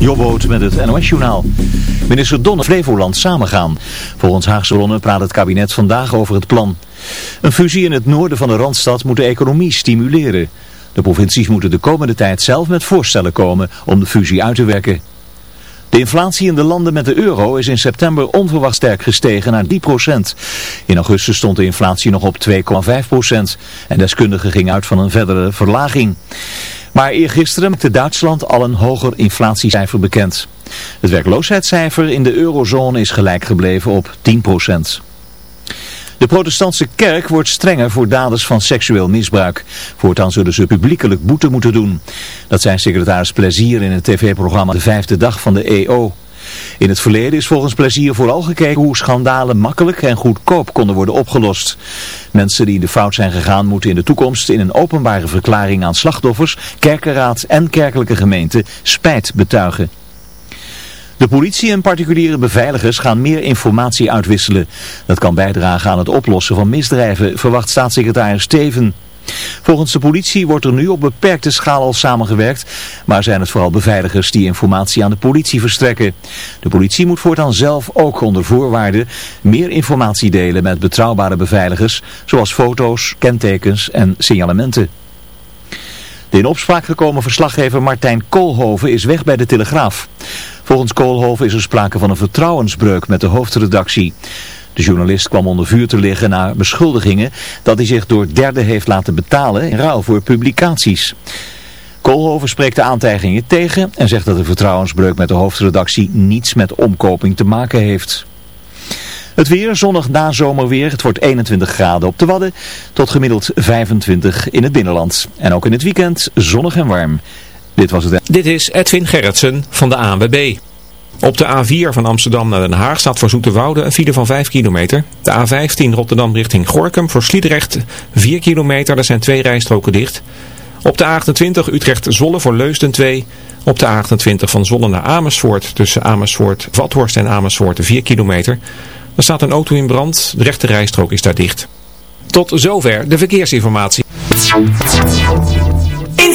Jobboot met het NOS-journaal. Minister Donner Flevoland samengaan. Volgens Haagse bronnen praat het kabinet vandaag over het plan. Een fusie in het noorden van de Randstad moet de economie stimuleren. De provincies moeten de komende tijd zelf met voorstellen komen om de fusie uit te werken. De inflatie in de landen met de euro is in september onverwacht sterk gestegen naar 3%. In augustus stond de inflatie nog op 2,5% en deskundigen gingen uit van een verdere verlaging. Maar eergisteren maakte Duitsland al een hoger inflatiecijfer bekend. Het werkloosheidscijfer in de eurozone is gelijk gebleven op 10%. De protestantse kerk wordt strenger voor daders van seksueel misbruik. Voortaan zullen ze publiekelijk boete moeten doen. Dat zijn secretaris Plezier in het tv-programma De Vijfde Dag van de EO. In het verleden is volgens Plezier vooral gekeken hoe schandalen makkelijk en goedkoop konden worden opgelost. Mensen die in de fout zijn gegaan moeten in de toekomst in een openbare verklaring aan slachtoffers, kerkenraad en kerkelijke gemeente spijt betuigen. De politie en particuliere beveiligers gaan meer informatie uitwisselen. Dat kan bijdragen aan het oplossen van misdrijven, verwacht staatssecretaris Steven. Volgens de politie wordt er nu op beperkte schaal al samengewerkt, maar zijn het vooral beveiligers die informatie aan de politie verstrekken. De politie moet voortaan zelf ook onder voorwaarden meer informatie delen met betrouwbare beveiligers, zoals foto's, kentekens en signalementen. De in opspraak gekomen verslaggever Martijn Koolhoven is weg bij de Telegraaf. Volgens Koolhoven is er sprake van een vertrouwensbreuk met de hoofdredactie. De journalist kwam onder vuur te liggen na beschuldigingen dat hij zich door derden heeft laten betalen in ruil voor publicaties. Koolhoven spreekt de aantijgingen tegen en zegt dat de vertrouwensbreuk met de hoofdredactie niets met omkoping te maken heeft. Het weer, zonnig na zomerweer. Het wordt 21 graden op de Wadden tot gemiddeld 25 in het binnenland. En ook in het weekend zonnig en warm. Dit was het. Dit is Edwin Gerritsen van de ANWB. Op de A4 van Amsterdam naar Den Haag staat voor Zoeterwoude een file van 5 kilometer. De A15 Rotterdam richting Gorkum voor Sliedrecht 4 kilometer. Er zijn twee rijstroken dicht. Op de A28 Utrecht-Zolle voor Leusden 2. Op de A28 van Zolle naar Amersfoort tussen Amersfoort, Vathorst en Amersfoort 4 kilometer. Er staat een auto in brand. De rechte rijstrook is daar dicht. Tot zover de verkeersinformatie. In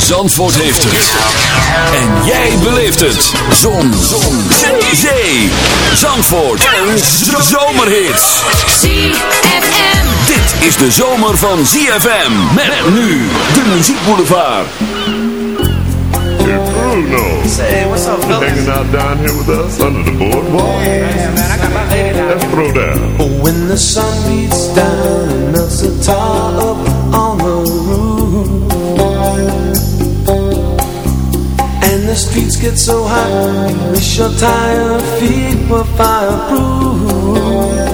Zandvoort heeft het. En jij beleeft het. Zon. Zon. Zee. Zee. Zandvoort. Een zomerhit. ZFM. Dit is de zomer van ZFM. Met nu de muziekboulevard. Hey Bruno. Say, what's up, fellas? Hanging out down here with us under the boardwalk. Yeah, man, I got my lady down Let's throw down. When the sun beats down and melts the tar up on the streets get so hot Wish your tired feet were fireproof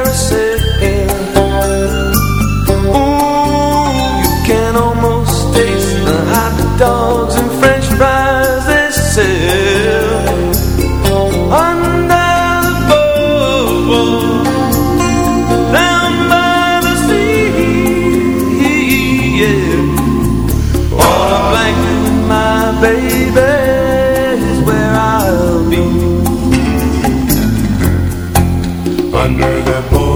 under the boat.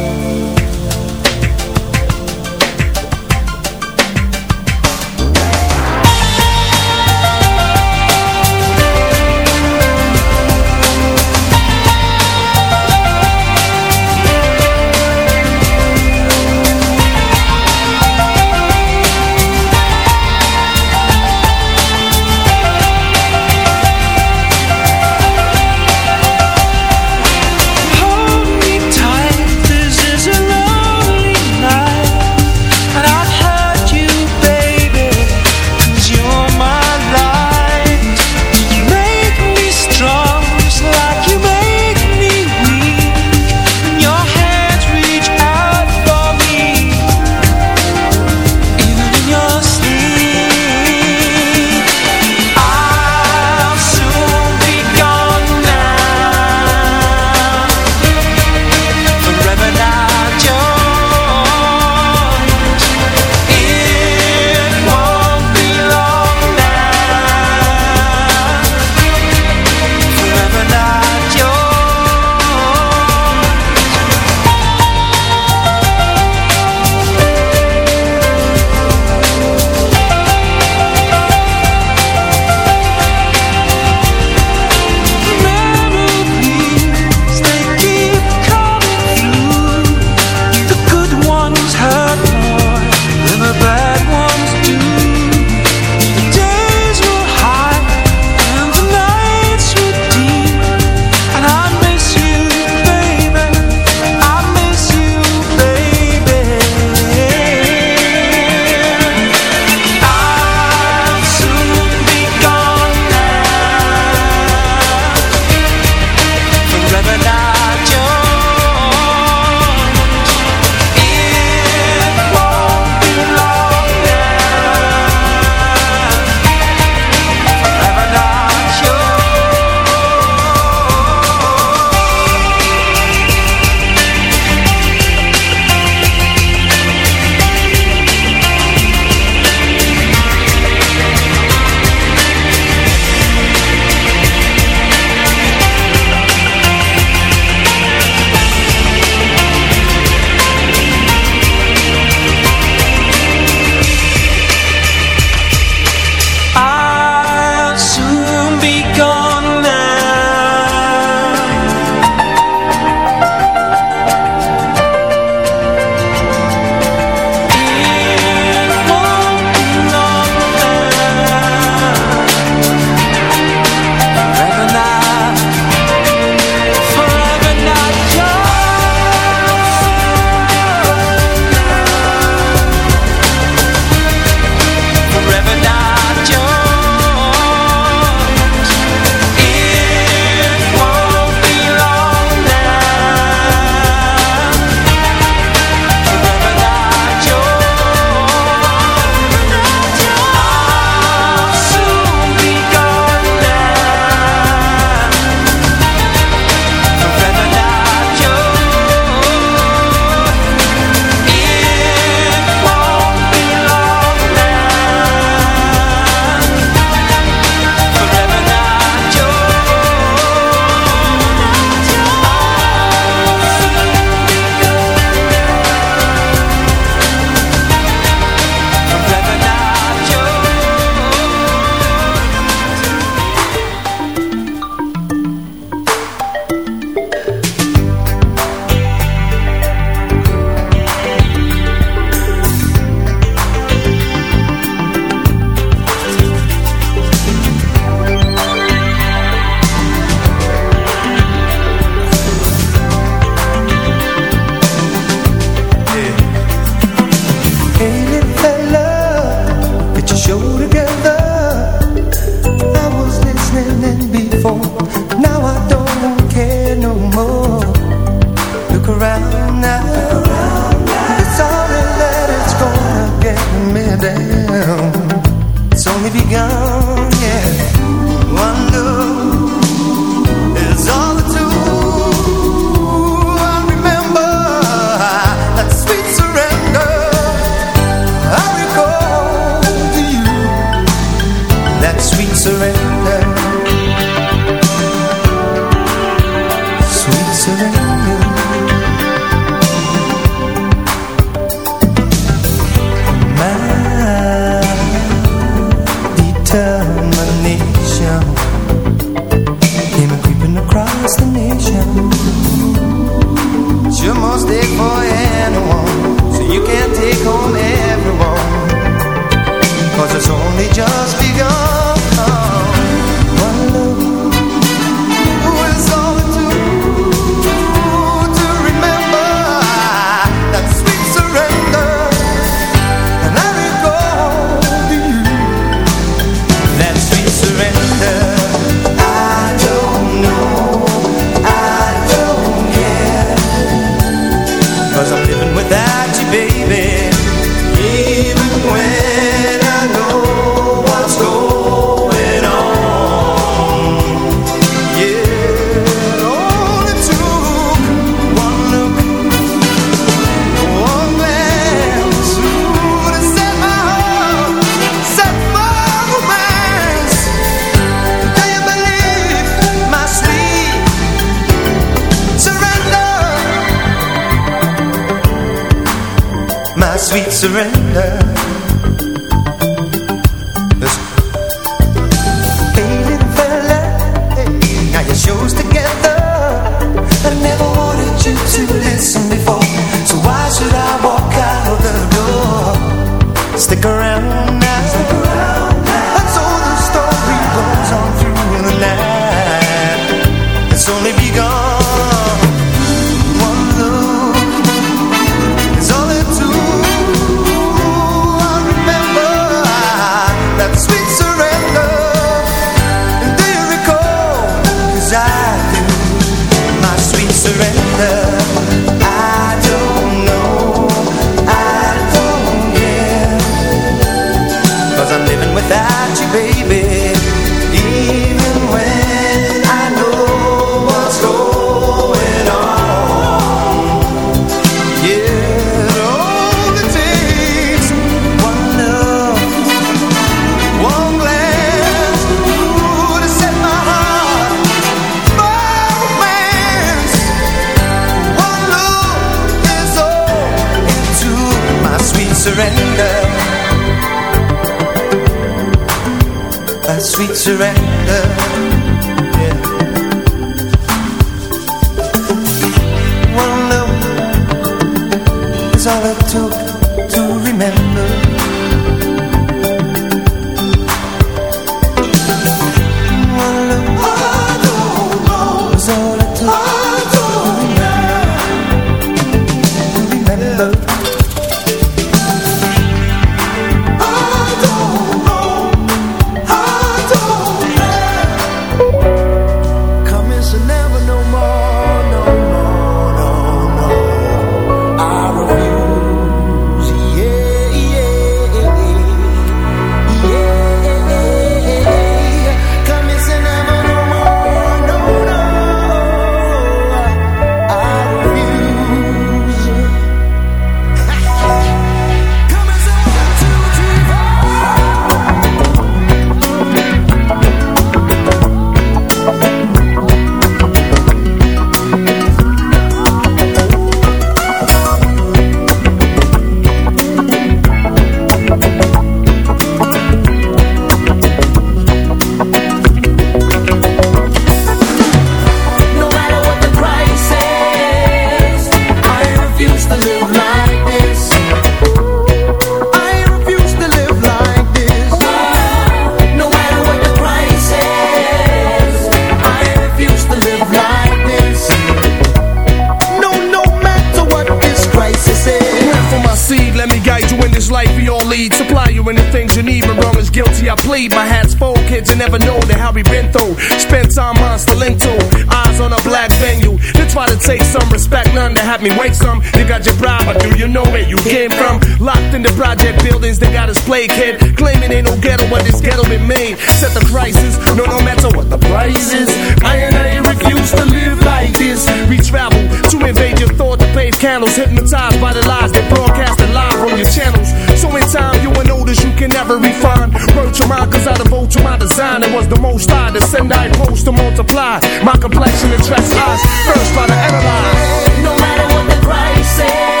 My hat's full, kids, you never know the hell we been through. Spent time on Stalento, eyes on a black venue. They try to take some respect, none to have me wake some. You got your bribe, but do you know where you came from? Locked in the project buildings, they got us play kid. Claiming ain't no ghetto, but this ghetto been made. Set the crisis, no, no matter what the price is. I and I refuse to live like this. We travel to invade your thought to pave candles. Hypnotized by the lies they broadcast live on your channels. So in time, you will notice you can never refine. Wrote your mind, cause I devote to my design. It was the most I to send, I post to multiply. My complexion attracts eyes. First, try to analyze. No matter what the price is,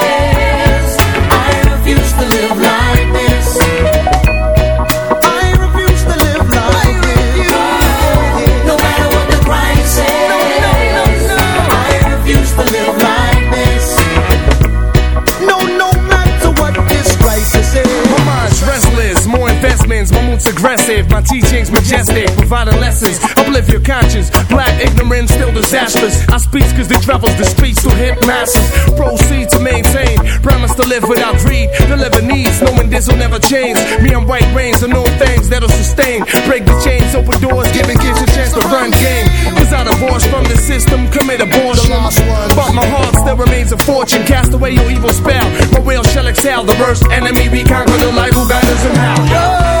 aggressive, my teachings majestic, providing lessons, uplift your conscience. Black ignorance, still disastrous. I speak cause they travels the speech to hit masses. Proceed to maintain, promise to live without greed, deliver needs, knowing this will never change. Me, I'm white rains, and know things that'll sustain. Break the chains, open doors, giving kids a chance to run game. Cause I divorced from the system, commit abortion. But my heart still remains a fortune. Cast away your evil spell, my will shall excel. The worst enemy we conquer the light who guides us in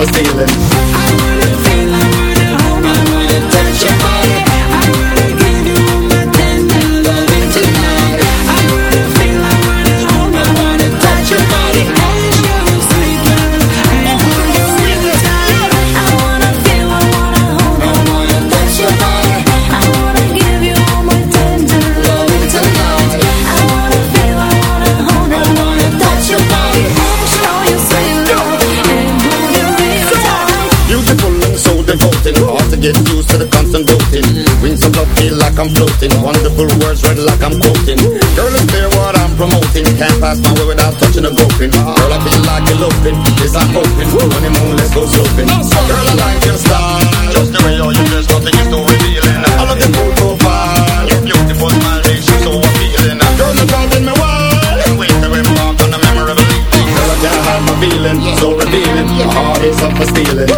I'm stealing open. Girl, I feel like eloping. Yes, I'm open. Honeymoon, let's go sloping. Girl, I like your style. Just the way all you dress, nothing is too revealing. I love the full profile. Your beautiful smile makes you so appealing. Girl, you're driving me wild. Can't wait to embark on a memorable evening. Girl, I can't hide my feeling. So revealing. My heart is up for stealing.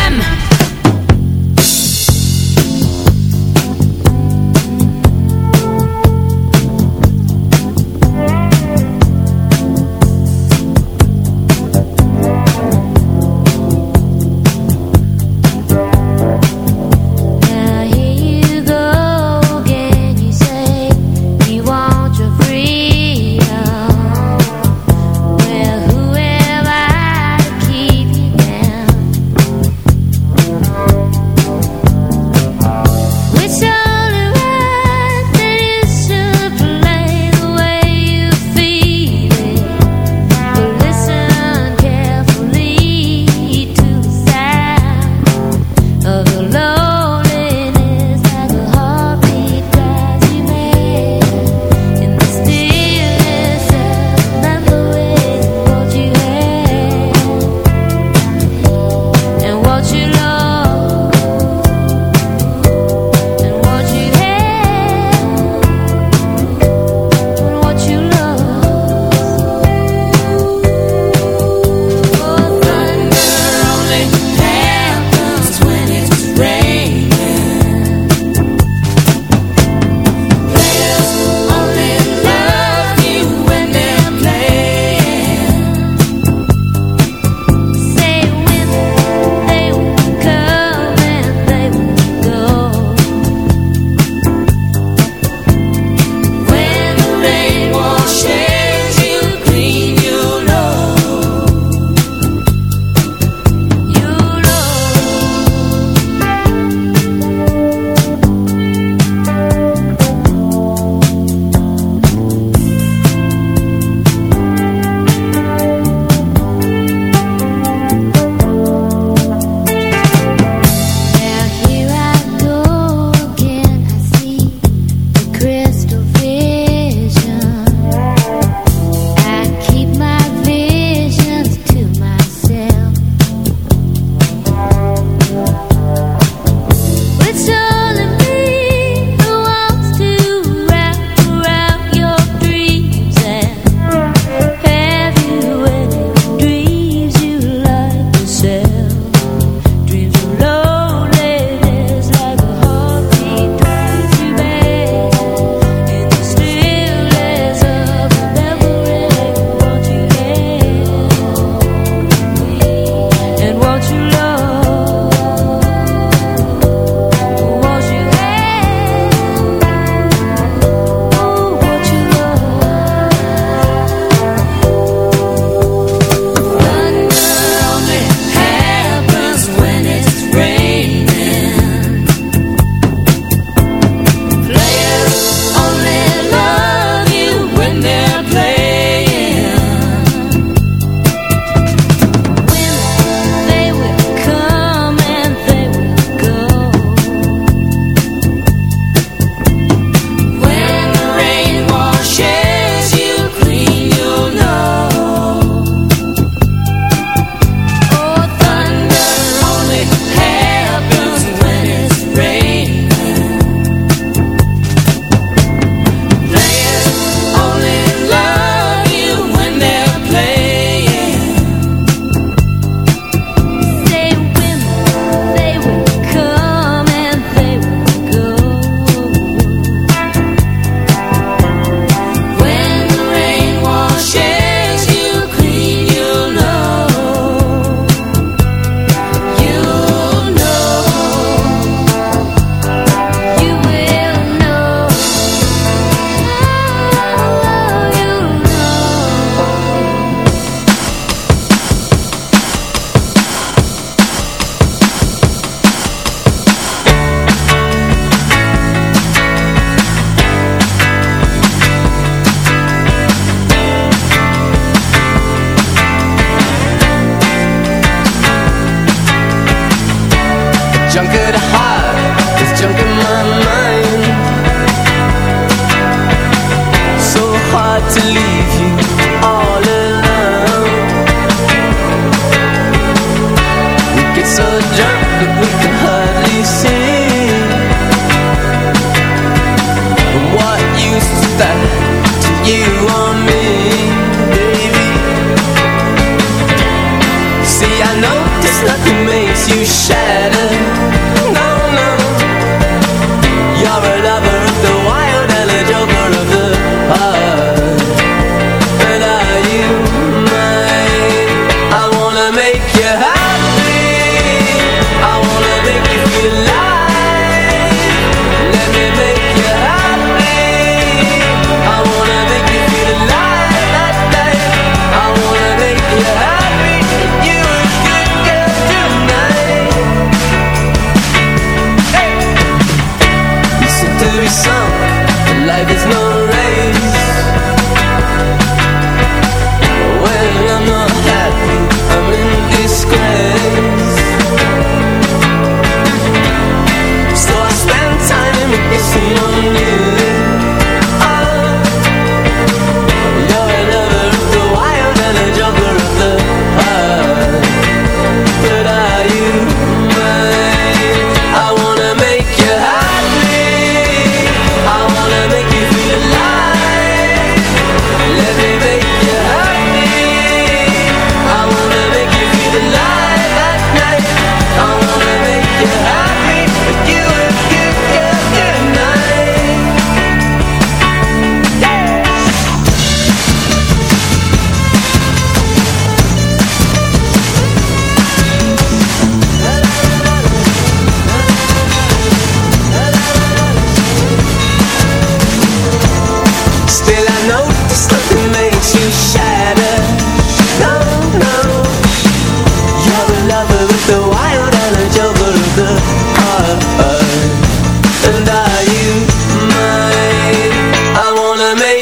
nothing makes you shatter.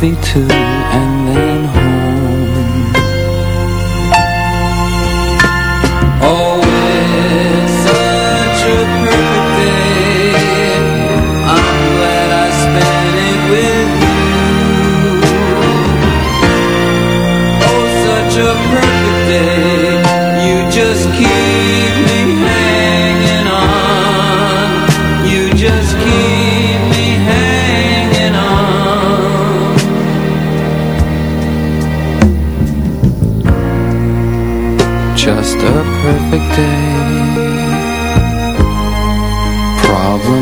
Movie too, and then